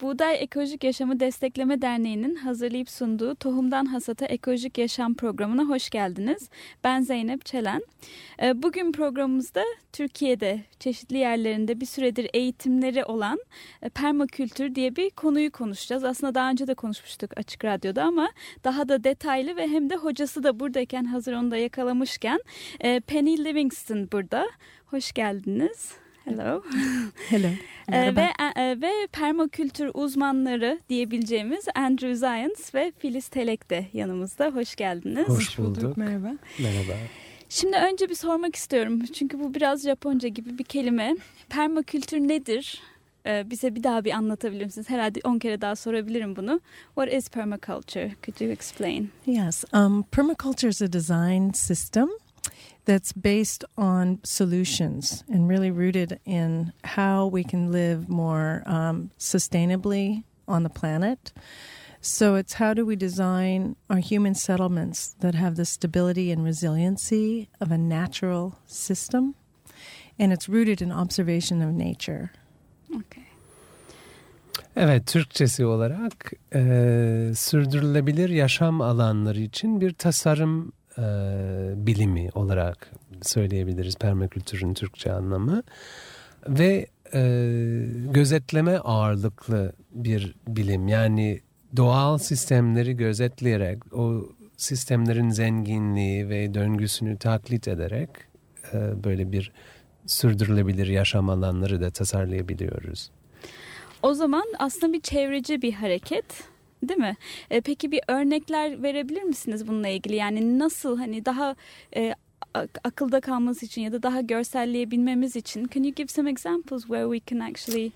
Buğday Ekolojik Yaşamı Destekleme Derneği'nin hazırlayıp sunduğu Tohumdan Hasata Ekolojik Yaşam programına hoş geldiniz. Ben Zeynep Çelen. Ee, bugün programımızda Türkiye'de çeşitli yerlerinde bir süredir eğitimleri olan e, permakültür diye bir konuyu konuşacağız. Aslında daha önce de konuşmuştuk Açık Radyo'da ama daha da detaylı ve hem de hocası da buradayken hazır onu da yakalamışken e, Penny Livingston burada. Hoş geldiniz. Hello. Hello. Ee, ve e, ve permakültür uzmanları diyebileceğimiz Andrew Zions ve Filiz Telek de yanımızda. Hoş geldiniz. Hoş bulduk. Merhaba. Merhaba. Şimdi önce bir sormak istiyorum. Çünkü bu biraz Japonca gibi bir kelime. Permakültür nedir? Ee, bize bir daha bir anlatabilir misiniz? Herhalde on kere daha sorabilirim bunu. What is permaculture? Could you explain? Yes. Um, permaculture is a design system that's based on solutions and really rooted in how we can live more um, sustainably on the planet. So it's how do we design our human settlements that have the stability and resiliency of a natural system, and it's rooted in observation of nature. Okay. Evet, Türkçesi olarak e, sürdürülebilir yaşam alanları için bir tasarım e, bilimi olarak söyleyebiliriz permakültürün Türkçe anlamı. Ve e, gözetleme ağırlıklı bir bilim. Yani doğal sistemleri gözetleyerek o sistemlerin zenginliği ve döngüsünü taklit ederek e, böyle bir sürdürülebilir yaşam alanları da tasarlayabiliyoruz. O zaman aslında bir çevreci bir hareket değil mi? E, peki bir örnekler verebilir misiniz bununla ilgili? Yani nasıl hani daha e, akılda kalması için ya da daha görselleyebilmemiz için can you give some examples where we can actually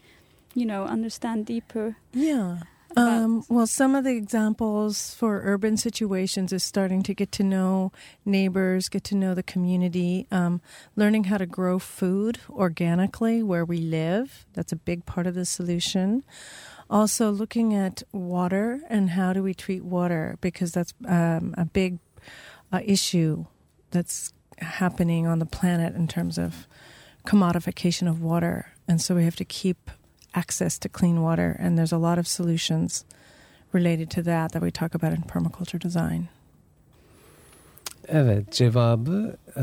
you know understand deeper? Yeah. Um, well, some of the examples for urban situations is starting to get to know neighbors, get to know the community, um, learning how to grow food organically where we live. That's a big part of the solution. Also, looking at water and how do we treat water because that's um, a big uh, issue that's happening on the planet in terms of commodification of water. And so we have to keep access to clean water. And there's a lot of solutions related to that that we talk about in permaculture design. Evet cevabı e,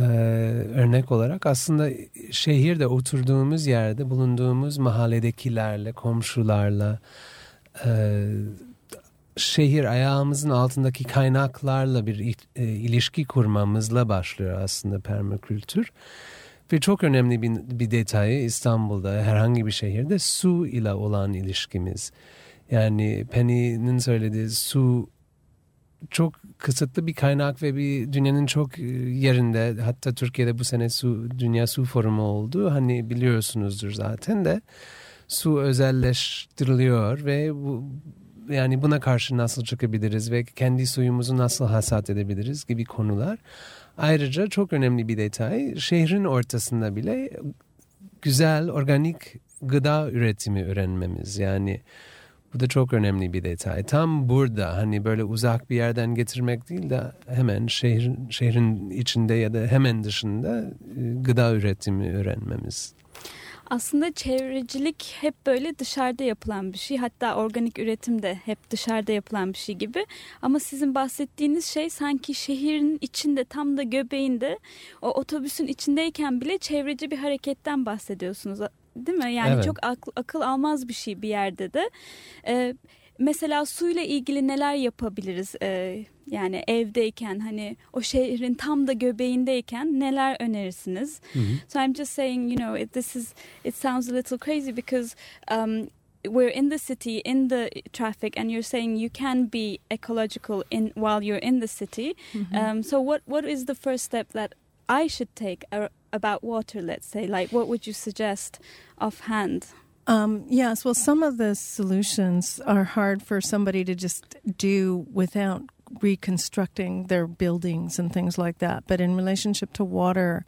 örnek olarak aslında şehirde oturduğumuz yerde bulunduğumuz mahalledekilerle, komşularla, e, şehir ayağımızın altındaki kaynaklarla bir e, ilişki kurmamızla başlıyor aslında permakültür. Ve çok önemli bir, bir detayı İstanbul'da herhangi bir şehirde su ile olan ilişkimiz. Yani Penny'nin söylediği su çok kısıtlı bir kaynak ve bir dünyanın çok e, yerinde hatta Türkiye'de bu sene su dünya su forumu oldu. Hani biliyorsunuzdur zaten de su özelleştiriliyor ve bu yani buna karşı nasıl çıkabiliriz ve kendi suyumuzu nasıl hasat edebiliriz gibi konular. Ayrıca çok önemli bir detay şehrin ortasında bile güzel organik gıda üretimi öğrenmemiz. Yani bu da çok önemli bir detay. Tam burada hani böyle uzak bir yerden getirmek değil de hemen şehrin, şehrin içinde ya da hemen dışında e, gıda üretimi öğrenmemiz. Aslında çevrecilik hep böyle dışarıda yapılan bir şey. Hatta organik üretim de hep dışarıda yapılan bir şey gibi. Ama sizin bahsettiğiniz şey sanki şehrin içinde tam da göbeğinde o otobüsün içindeyken bile çevreci bir hareketten bahsediyorsunuz. Değil mi? Yani evet. çok akıl, akıl almaz bir şey bir yerde de. Ee, mesela suyla ilgili neler yapabiliriz? Ee, yani evdeyken hani o şehrin tam da göbeğindeyken neler önerirsiniz? Hı hı. So I'm just saying, you know, this is it sounds a little crazy because um, we're in the city in the traffic and you're saying you can be ecological in while you're in the city. Mm -hmm. um, so what what is the first step that I should take about water, let's say? Like, what would you suggest offhand? Um, yes, well, some of the solutions are hard for somebody to just do without reconstructing their buildings and things like that. But in relationship to water,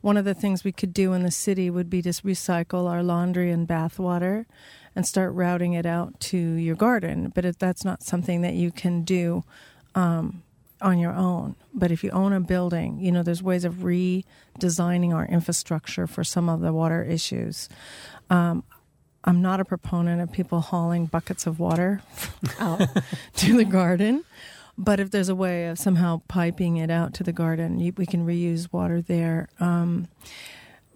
one of the things we could do in the city would be to recycle our laundry and bath water and start routing it out to your garden. But if that's not something that you can do um, on your own. But if you own a building, you know, there's ways of redesigning our infrastructure for some of the water issues. Um, I'm not a proponent of people hauling buckets of water out to the garden. But if there's a way of somehow piping it out to the garden, we can reuse water there. Um,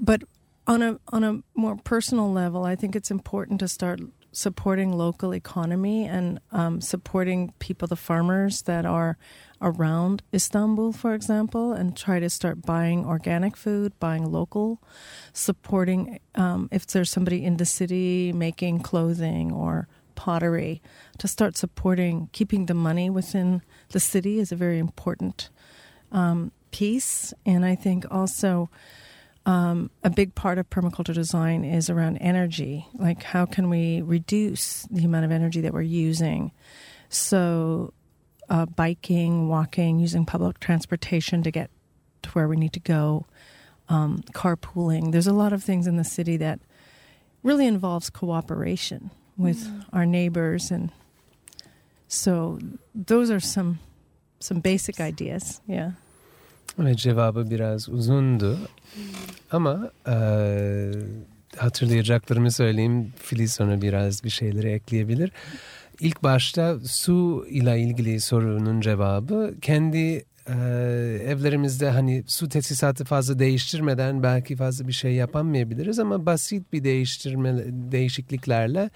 but on a on a more personal level, I think it's important to start supporting local economy and um, supporting people, the farmers that are around Istanbul, for example, and try to start buying organic food, buying local, supporting um, if there's somebody in the city making clothing or pottery, to start supporting, keeping the money within the city is a very important um, piece. And I think also um, a big part of permaculture design is around energy. Like, how can we reduce the amount of energy that we're using? So, uh, biking, walking, using public transportation to get to where we need to go, um, carpooling. There's a lot of things in the city that really involves cooperation with mm. our neighbors, and so those are some some basic ideas. Yeah. Evet cevabı biraz uzundu ama e, hatırlayacaklarımı söyleyeyim. Filiz sonra biraz bir şeyleri ekleyebilir. İlk başta su ile ilgili sorunun cevabı kendi e, evlerimizde hani su tesisatı fazla değiştirmeden belki fazla bir şey yapamayabiliriz ama basit bir değiştirme değişikliklerle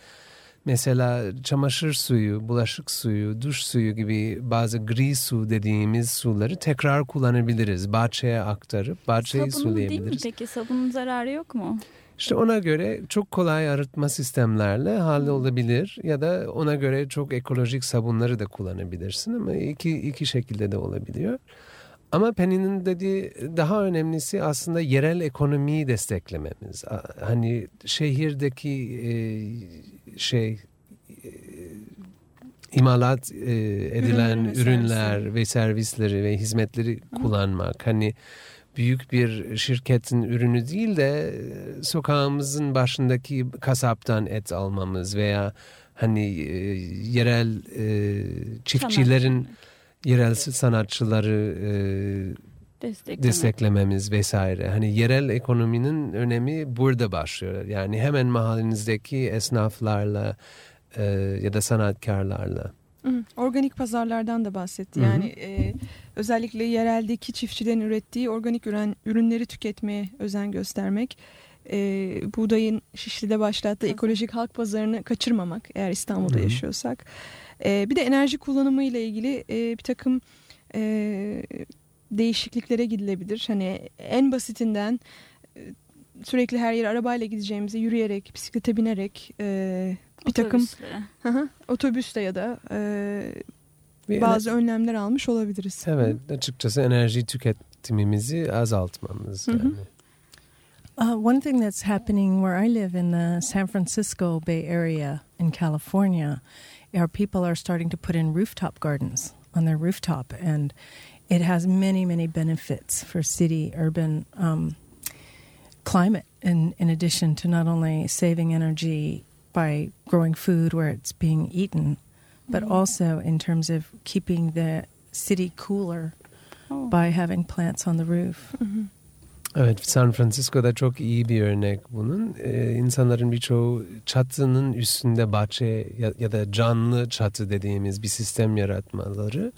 Mesela çamaşır suyu, bulaşık suyu, duş suyu gibi bazı gri su dediğimiz suları tekrar kullanabiliriz. Bahçeye aktarıp bahçeyi Sabunun sulayabiliriz. değil mi peki? Sabunun zararı yok mu? İşte ona göre çok kolay arıtma sistemlerle hallolabilir ya da ona göre çok ekolojik sabunları da kullanabilirsin ama iki, iki şekilde de olabiliyor. Ama Penny'nin dediği daha önemlisi aslında yerel ekonomiyi desteklememiz. Hani şehirdeki e, şey e, imalat e, edilen Ürün ürünler ve servisleri ve hizmetleri Hı. kullanmak. Hani büyük bir şirketin ürünü değil de e, sokağımızın başındaki kasaptan et almamız veya hani e, yerel e, çiftçilerin Sanat yerel sanatçıları e, Destekleme. desteklememiz vesaire. Hani yerel ekonominin önemi burada başlıyor. Yani hemen mahallenizdeki esnaflarla e, ya da sanatkarlarla. Organik pazarlardan da bahsetti. Yani e, özellikle yereldeki çiftçilerin ürettiği organik ürün, ürünleri tüketmeye özen göstermek. E, buğdayın Şişli'de başlattığı ekolojik halk pazarını kaçırmamak eğer İstanbul'da yaşıyorsak. E, bir de enerji kullanımı ile ilgili e, bir takım e, değişikliklere gidilebilir. Hani en basitinden e, sürekli her yere arabayla gideceğimizi yürüyerek, bisiklete binerek e, bir takım hı, otobüste ya da e, bazı önlemler almış olabiliriz. Evet, açıkçası enerji tüketimimizi azaltmamız. Yani. Uh, one thing that's happening where I live in the San Francisco Bay Area in California our people are starting to put in rooftop gardens on their rooftop, and it has many, many benefits for city urban um, climate. In in addition to not only saving energy by growing food where it's being eaten, but mm-hmm. also in terms of keeping the city cooler oh. by having plants on the roof. Mm-hmm. Evet San Francisco'da çok iyi bir örnek bunun. Ee, insanların birçoğu çatının üstünde bahçe ya, ya da canlı çatı dediğimiz bir sistem yaratmaları.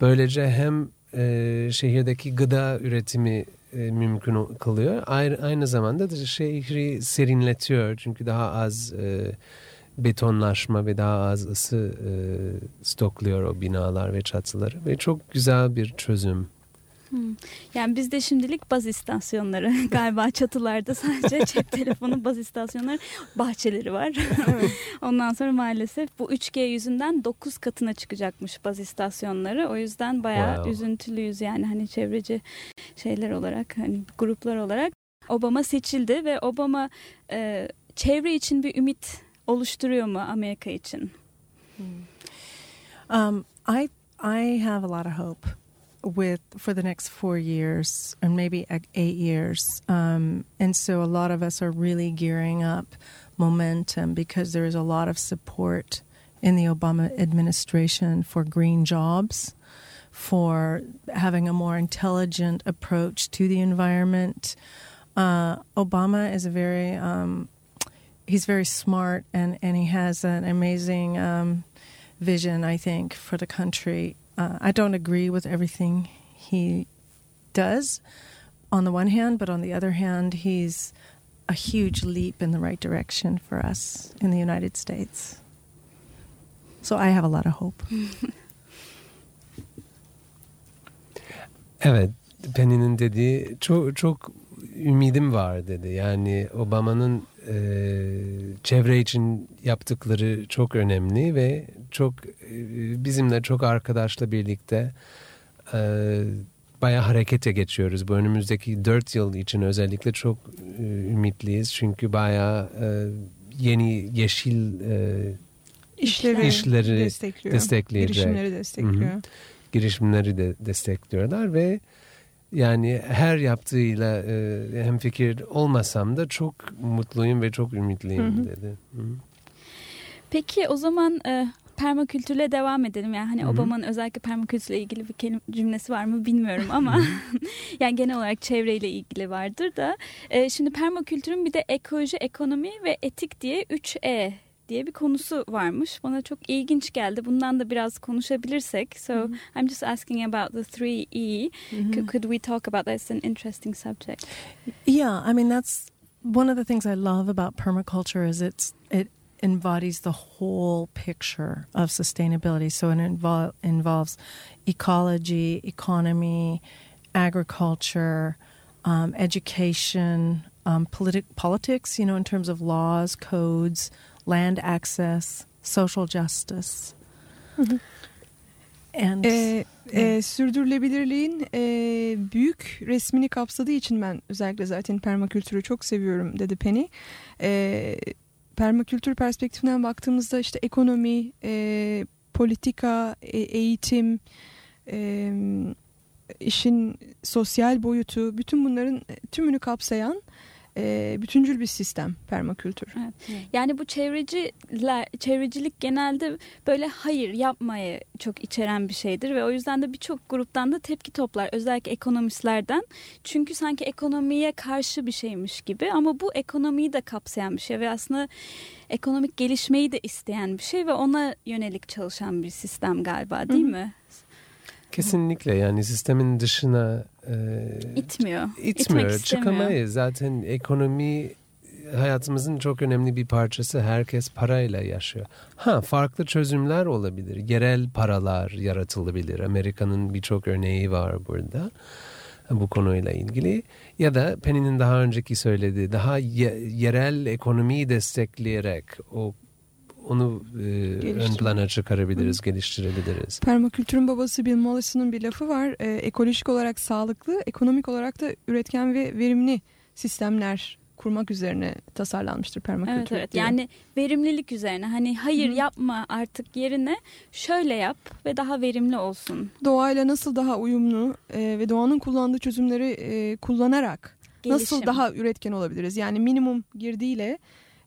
Böylece hem e, şehirdeki gıda üretimi e, mümkün kılıyor. Aynı, aynı zamanda da şehri serinletiyor. Çünkü daha az e, betonlaşma ve daha az ısı e, stokluyor o binalar ve çatıları. Ve çok güzel bir çözüm. Hmm. Yani bizde şimdilik baz istasyonları galiba çatılarda sadece cep telefonu baz istasyonları bahçeleri var. Ondan sonra maalesef bu 3G yüzünden 9 katına çıkacakmış baz istasyonları. O yüzden bayağı wow. üzüntülüyüz yani hani çevreci şeyler olarak hani gruplar olarak. Obama seçildi ve Obama e, çevre için bir ümit oluşturuyor mu Amerika için? Hmm. Um, I I have a lot of hope with for the next four years and maybe eight years. Um, and so a lot of us are really gearing up momentum because there is a lot of support in the Obama administration for green jobs, for having a more intelligent approach to the environment. Uh, Obama is a very um, he's very smart and, and he has an amazing um, vision, I think, for the country. Uh, I don't agree with everything he does on the one hand, but on the other hand, he's a huge leap in the right direction for us in the United States. So I have a lot of hope. evet, Penny'nin dediği çok çok ümidim var dedi. Yani Obama'nın e, çevre için yaptıkları çok önemli ve çok e, bizimle çok arkadaşla birlikte e, bayağı harekete geçiyoruz. Bu önümüzdeki dört yıl için özellikle çok e, ümitliyiz. Çünkü bayağı e, yeni yeşil e, işleri, işleri destekliyor. Girişimleri destekliyor. Hı-hı. Girişimleri de destekliyorlar ve yani her yaptığıyla e, hem fikir olmasam da çok mutluyum ve çok ümitliyim Hı-hı. dedi. Hı-hı. Peki o zaman e, permakültürle devam edelim. Yani hani Obama'nın özellikle permakültürle ilgili bir kelime, cümlesi var mı bilmiyorum ama yani genel olarak çevreyle ilgili vardır da. E, şimdi permakültürün bir de ekoloji, ekonomi ve etik diye 3 E diye bir konusu varmış. Bana çok ilginç geldi. Bundan da biraz konuşabilirsek. So mm -hmm. I'm just asking about the three E. Mm -hmm. could, could we talk about that? It's an interesting subject. Yeah, I mean that's one of the things I love about permaculture is it's it embodies the whole picture of sustainability. So it invo involves ecology, economy, agriculture, um, education, um, politi politics. You know, in terms of laws, codes land access, social justice. And e, e, sürdürülebilirliğin e, büyük resmini kapsadığı için ben özellikle zaten permakültürü çok seviyorum dedi Penny. E, permakültür perspektifinden baktığımızda işte ekonomi, e, politika, e, eğitim, e, işin sosyal boyutu, bütün bunların tümünü kapsayan e, bütüncül bir sistem permakültür. Evet. Yani bu çevreciler, çevrecilik genelde böyle hayır yapmayı çok içeren bir şeydir ve o yüzden de birçok gruptan da tepki toplar özellikle ekonomistlerden. Çünkü sanki ekonomiye karşı bir şeymiş gibi ama bu ekonomiyi de kapsayan bir şey ve aslında ekonomik gelişmeyi de isteyen bir şey ve ona yönelik çalışan bir sistem galiba değil Hı-hı. mi? Kesinlikle yani sistemin dışına e, itmiyor. İtmiyor. Çıkamayız. Zaten ekonomi hayatımızın çok önemli bir parçası. Herkes parayla yaşıyor. Ha farklı çözümler olabilir. Yerel paralar yaratılabilir. Amerika'nın birçok örneği var burada bu konuyla ilgili ya da Penny'nin daha önceki söylediği daha yerel ekonomiyi destekleyerek o onu e, ön plana çıkarabiliriz, Hı. geliştirebiliriz. Permakültürün babası Bill Mollison'un bir lafı var. E, ekolojik olarak sağlıklı, ekonomik olarak da üretken ve verimli sistemler kurmak üzerine tasarlanmıştır permakültür. Evet evet diye. yani verimlilik üzerine hani hayır Hı. yapma artık yerine şöyle yap ve daha verimli olsun. Doğayla nasıl daha uyumlu e, ve doğanın kullandığı çözümleri e, kullanarak Gelişim. nasıl daha üretken olabiliriz? Yani minimum girdiyle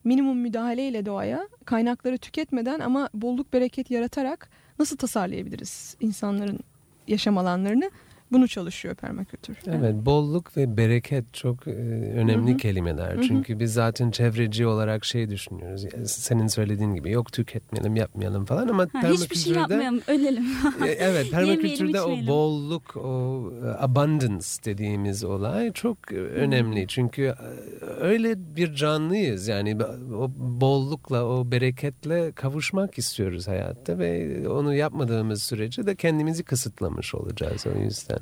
minimum müdahaleyle doğaya kaynakları tüketmeden ama bolluk bereket yaratarak nasıl tasarlayabiliriz insanların yaşam alanlarını? Bunu çalışıyor permakültür. Evet, bolluk ve bereket çok e, önemli Hı-hı. kelimeler. Hı-hı. Çünkü biz zaten çevreci olarak şey düşünüyoruz. Senin söylediğin gibi yok tüketmeyelim, yapmayalım falan ama ha, permakültürde hiçbir şey yapmayalım, ölelim. E, evet, permakültürde o bolluk, o e, abundance dediğimiz olay çok önemli. Hı-hı. Çünkü öyle bir canlıyız. Yani o bollukla, o bereketle kavuşmak istiyoruz hayatta ve onu yapmadığımız sürece de kendimizi kısıtlamış olacağız o yüzden.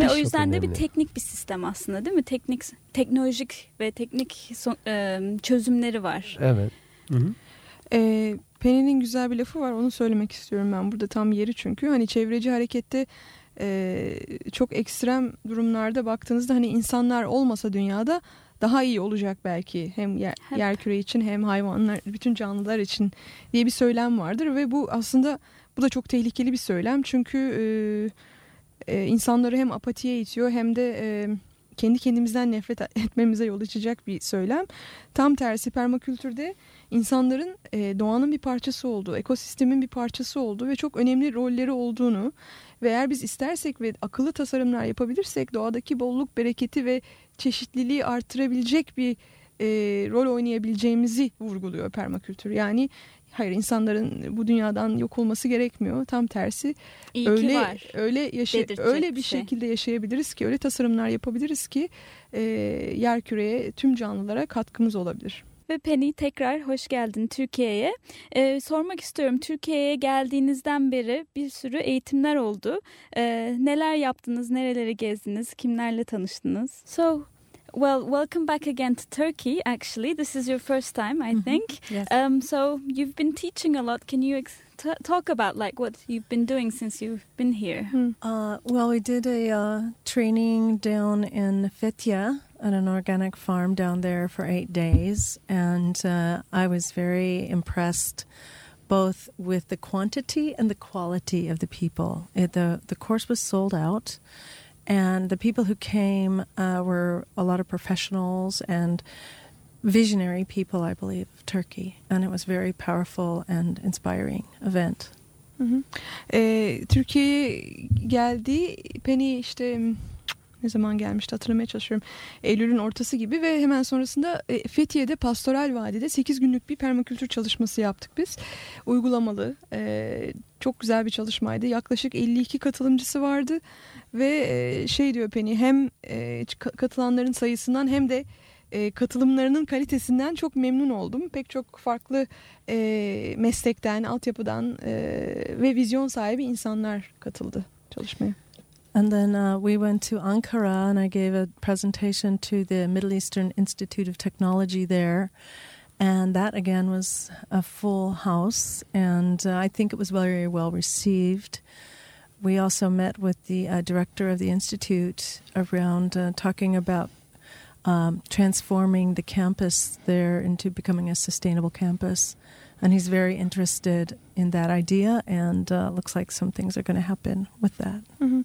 Ve o yüzden de bir teknik bir sistem aslında değil mi? Teknik, teknolojik ve teknik so, e, çözümleri var. Evet. Hı hı. E, Penny'nin güzel bir lafı var onu söylemek istiyorum ben burada tam yeri çünkü. Hani çevreci harekette e, çok ekstrem durumlarda baktığınızda hani insanlar olmasa dünyada daha iyi olacak belki hem yer, yer küre için hem hayvanlar bütün canlılar için diye bir söylem vardır ve bu aslında Bu da çok tehlikeli bir söylem çünkü e, e, insanları hem apatiye itiyor hem de e, kendi kendimizden nefret etmemize yol açacak bir söylem. Tam tersi permakültürde insanların e, doğanın bir parçası olduğu, ekosistemin bir parçası olduğu ve çok önemli rolleri olduğunu ve eğer biz istersek ve akıllı tasarımlar yapabilirsek doğadaki bolluk, bereketi ve çeşitliliği artırabilecek bir e, rol oynayabileceğimizi vurguluyor permakültür. Yani hayır insanların bu dünyadan yok olması gerekmiyor. Tam tersi İyi öyle var. öyle yaşa öyle bir şey. şekilde yaşayabiliriz ki öyle tasarımlar yapabiliriz ki e, yer küreye tüm canlılara katkımız olabilir. Ve Penny tekrar hoş geldin Türkiye'ye. Ee, sormak istiyorum Türkiye'ye geldiğinizden beri bir sürü eğitimler oldu. Ee, neler yaptınız, nereleri gezdiniz, kimlerle tanıştınız? So Well, welcome back again to Turkey. Actually, this is your first time, I think. Yes. Um, so you've been teaching a lot. Can you talk about like what you've been doing since you've been here? Uh, well, we did a uh, training down in Fitya at an organic farm down there for eight days, and uh, I was very impressed both with the quantity and the quality of the people. It, the the course was sold out and the people who came uh, were a lot of professionals and visionary people, I believe, of Turkey. And it was a very powerful and inspiring event. Hı hı. Ee, Türkiye'ye geldi. Penny işte ne zaman gelmişti hatırlamaya çalışıyorum. Eylül'ün ortası gibi ve hemen sonrasında e, Fethiye'de Pastoral Vadi'de 8 günlük bir permakültür çalışması yaptık biz. Uygulamalı. E, çok güzel bir çalışmaydı. Yaklaşık 52 katılımcısı vardı ve e, şey diyor Penny hem katılanların sayısından hem de katılımlarının kalitesinden çok memnun oldum. Pek çok farklı meslekten, altyapıdan e, ve vizyon sahibi insanlar katıldı çalışmaya. And then uh, we went to Ankara and I gave a presentation to the Middle Eastern Institute of Technology there. And that again was a full house, and uh, I think it was very well received. We also met with the uh, director of the institute around uh, talking about um, transforming the campus there into becoming a sustainable campus. And he's very interested in that idea and uh, looks like some things are going to happen with that. Hı hı.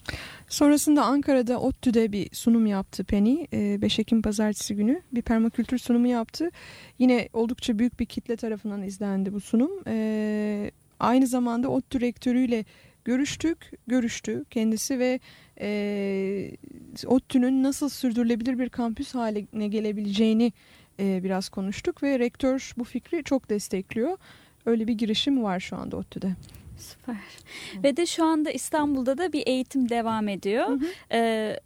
Sonrasında Ankara'da ODTÜ'de bir sunum yaptı Penny. 5 Ekim pazartesi günü bir permakültür sunumu yaptı. Yine oldukça büyük bir kitle tarafından izlendi bu sunum. Ee, aynı zamanda ODTÜ rektörüyle görüştük, görüştü kendisi ve e, ODTÜ'nün nasıl sürdürülebilir bir kampüs haline gelebileceğini e, biraz konuştuk ve rektör bu fikri çok destekliyor. Öyle bir girişim var şu anda ODTÜ'de. Süper. Ve de şu anda İstanbul'da da bir eğitim devam ediyor. Hı hı. Ee,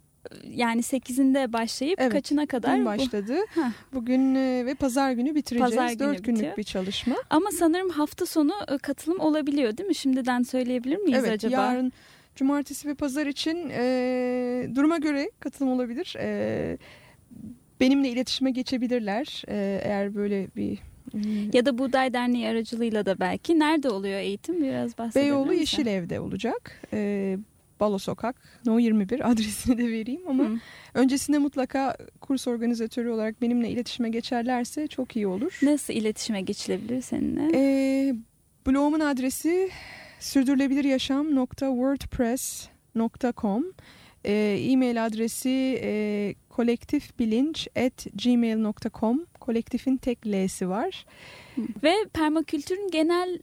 yani 8'inde başlayıp evet, kaçına kadar? Dün başladı. Bu... Bugün e, ve pazar günü bitireceğiz. Pazar günü 4 günlük bitiyor. bir çalışma. Ama sanırım hafta sonu e, katılım olabiliyor değil mi? Şimdiden söyleyebilir miyiz evet, acaba? Evet yarın cumartesi ve pazar için e, duruma göre katılım olabilir. E, benimle iletişime geçebilirler e, eğer böyle bir ya da Buğday Derneği aracılığıyla da belki. Nerede oluyor eğitim? Biraz bahsedelim. Beyoğlu Yeşil Ev'de olacak. Ee, Balo Sokak No 21 adresini de vereyim ama Hı. öncesinde mutlaka kurs organizatörü olarak benimle iletişime geçerlerse çok iyi olur. Nasıl iletişime geçilebilir seninle? Ee, blogumun adresi sürdürülebiliryasham.wordpress.com e, e-mail adresi e, kolektifbilinç@gmail.com kolektifin tek L'si var. Ve permakültürün genel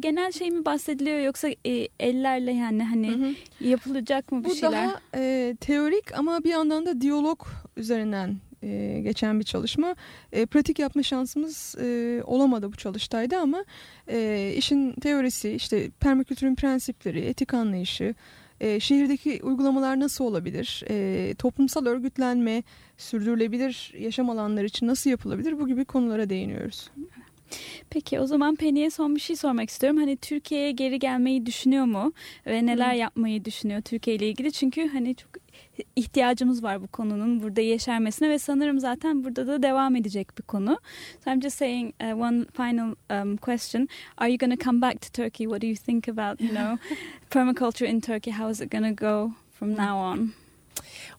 genel şey mi bahsediliyor yoksa e, ellerle yani hani hı hı. yapılacak mı bir Bu şeyler? Bu daha e, teorik ama bir yandan da diyalog üzerinden e, geçen bir çalışma. E, pratik yapma şansımız e, olamadı bu çalıştayda ama e, işin teorisi işte permakültürün prensipleri, etik anlayışı, e, şehirdeki uygulamalar nasıl olabilir? E, toplumsal örgütlenme, sürdürülebilir yaşam alanları için nasıl yapılabilir? Bu gibi konulara değiniyoruz. Peki o zaman Penny'e son bir şey sormak istiyorum. Hani Türkiye'ye geri gelmeyi düşünüyor mu? Ve neler yapmayı düşünüyor Türkiye ile ilgili? Çünkü hani çok ihtiyacımız var bu konunun burada yeşermesine ve sanırım zaten burada da devam edecek bir konu. So I'm just saying uh, one final um, question. Are you going to come back to Turkey? What do you think about, you know, permaculture in Turkey? How is it going to go from now on?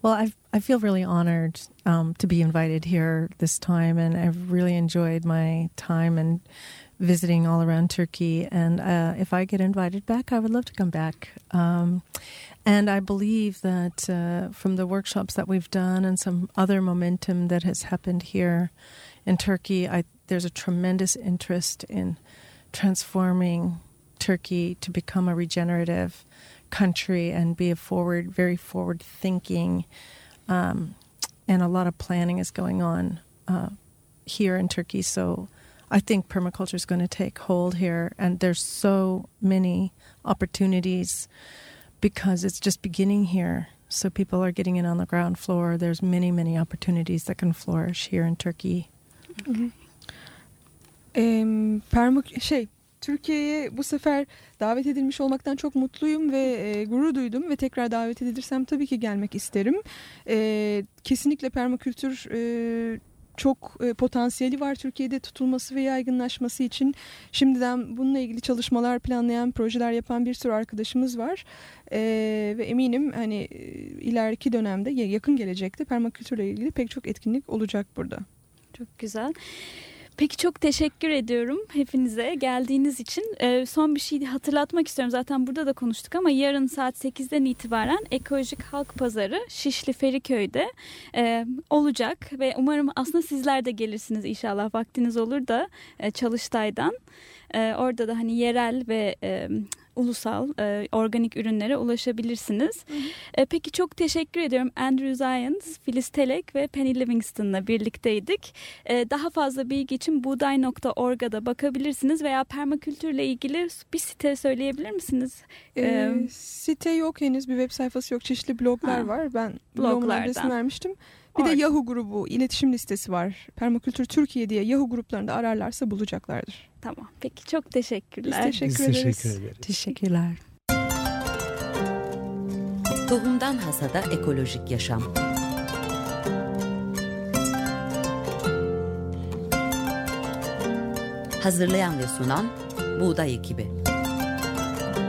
Well, I I feel really honored um, to be invited here this time, and I've really enjoyed my time and visiting all around Turkey. And uh, if I get invited back, I would love to come back. Um, and I believe that uh, from the workshops that we've done and some other momentum that has happened here in Turkey, I, there's a tremendous interest in transforming Turkey to become a regenerative country and be a forward, very forward thinking. Um, and a lot of planning is going on uh, here in Turkey. So I think permaculture is going to take hold here, and there's so many opportunities because it's just beginning here. So people are getting in on the ground floor. There's many, many opportunities that can flourish here in Turkey. Permak şey Türkiye'ye bu sefer davet edilmiş olmaktan çok mutluyum ve e, gurur duydum ve tekrar davet edilirsem tabii ki gelmek isterim. E, kesinlikle permakültür e, çok e, potansiyeli var Türkiye'de tutulması ve yaygınlaşması için. Şimdiden bununla ilgili çalışmalar planlayan, projeler yapan bir sürü arkadaşımız var. E, ve eminim hani e, ileriki dönemde yakın gelecekte permakültürle ilgili pek çok etkinlik olacak burada. Çok güzel. Peki çok teşekkür ediyorum hepinize geldiğiniz için. Ee, son bir şey hatırlatmak istiyorum. Zaten burada da konuştuk ama yarın saat 8'den itibaren Ekolojik Halk Pazarı Şişli Feriköy'de e, olacak. Ve umarım aslında sizler de gelirsiniz inşallah vaktiniz olur da e, Çalıştay'dan. E, orada da hani yerel ve... E, ulusal e, organik ürünlere ulaşabilirsiniz. Hı hı. E, peki çok teşekkür ediyorum. Andrew Zions, Filiz Telek ve Penny Livingston'la birlikteydik. E, daha fazla bilgi için buğday.org'a da bakabilirsiniz veya permakültürle ilgili bir site söyleyebilir misiniz? E, ee, site yok henüz bir web sayfası yok. Çeşitli bloglar ha. var. Ben blogumun adresini vermiştim. Bir de Yahoo grubu iletişim listesi var. Permakültür Türkiye diye Yahoo gruplarında ararlarsa bulacaklardır. Tamam. Peki çok teşekkürler. Biz teşekkür Biz. Teşekkür ederiz. Teşekkürler. Tohumdan Hasada Ekolojik Yaşam Hazırlayan ve sunan Buğday Ekibi